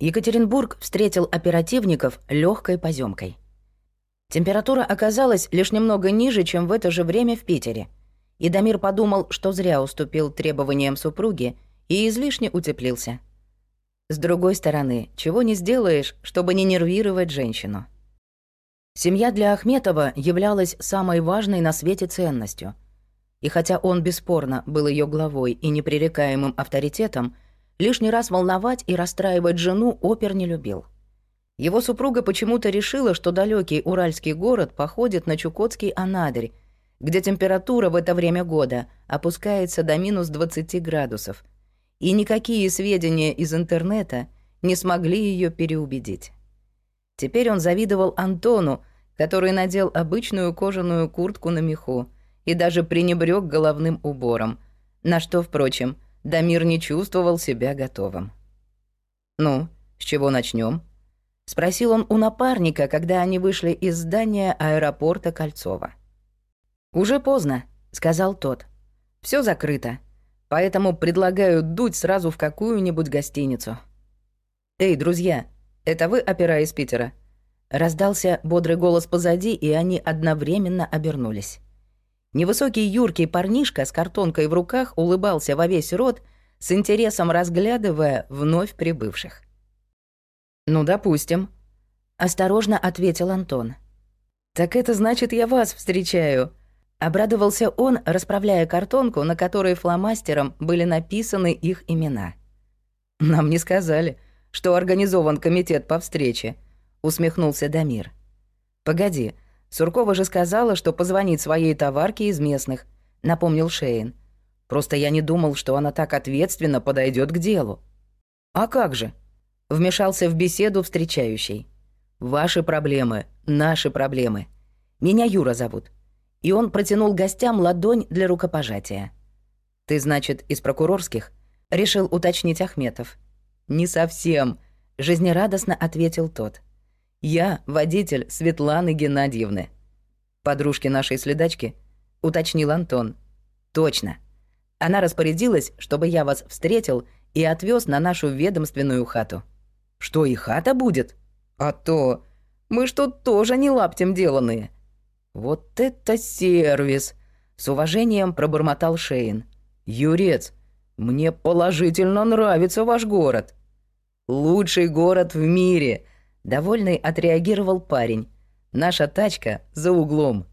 Екатеринбург встретил оперативников легкой поземкой. Температура оказалась лишь немного ниже, чем в это же время в Питере. И Дамир подумал, что зря уступил требованиям супруги и излишне утеплился. С другой стороны, чего не сделаешь, чтобы не нервировать женщину. Семья для Ахметова являлась самой важной на свете ценностью. И хотя он бесспорно был ее главой и непререкаемым авторитетом, Лишний раз волновать и расстраивать жену опер не любил. Его супруга почему-то решила, что далекий уральский город походит на Чукотский Анадырь, где температура в это время года опускается до минус 20 градусов, и никакие сведения из интернета не смогли ее переубедить. Теперь он завидовал Антону, который надел обычную кожаную куртку на меху и даже пренебрег головным убором, на что, впрочем, Дамир не чувствовал себя готовым. «Ну, с чего начнем? спросил он у напарника, когда они вышли из здания аэропорта Кольцова. «Уже поздно», — сказал тот. Все закрыто, поэтому предлагаю дуть сразу в какую-нибудь гостиницу». «Эй, друзья, это вы опера из Питера?» Раздался бодрый голос позади, и они одновременно обернулись. Невысокий юркий парнишка с картонкой в руках улыбался во весь рот, с интересом разглядывая вновь прибывших. «Ну, допустим», — осторожно ответил Антон. «Так это значит, я вас встречаю», — обрадовался он, расправляя картонку, на которой фломастером были написаны их имена. «Нам не сказали, что организован комитет по встрече», — усмехнулся Дамир. «Погоди, — Суркова же сказала, что позвонит своей товарке из местных, напомнил Шейн. Просто я не думал, что она так ответственно подойдет к делу. А как же? Вмешался в беседу встречающий. Ваши проблемы, наши проблемы. Меня Юра зовут. И он протянул гостям ладонь для рукопожатия. Ты, значит, из прокурорских? Решил уточнить Ахметов. Не совсем, жизнерадостно ответил тот. Я водитель Светланы Геннадьевны. Подружки нашей следачки, уточнил Антон. Точно. Она распорядилась, чтобы я вас встретил и отвез на нашу ведомственную хату. Что и хата будет? А то мы что тоже не лаптем деланные. Вот это сервис, с уважением пробормотал Шейн. Юрец, мне положительно нравится ваш город. Лучший город в мире, Довольный отреагировал парень. «Наша тачка за углом».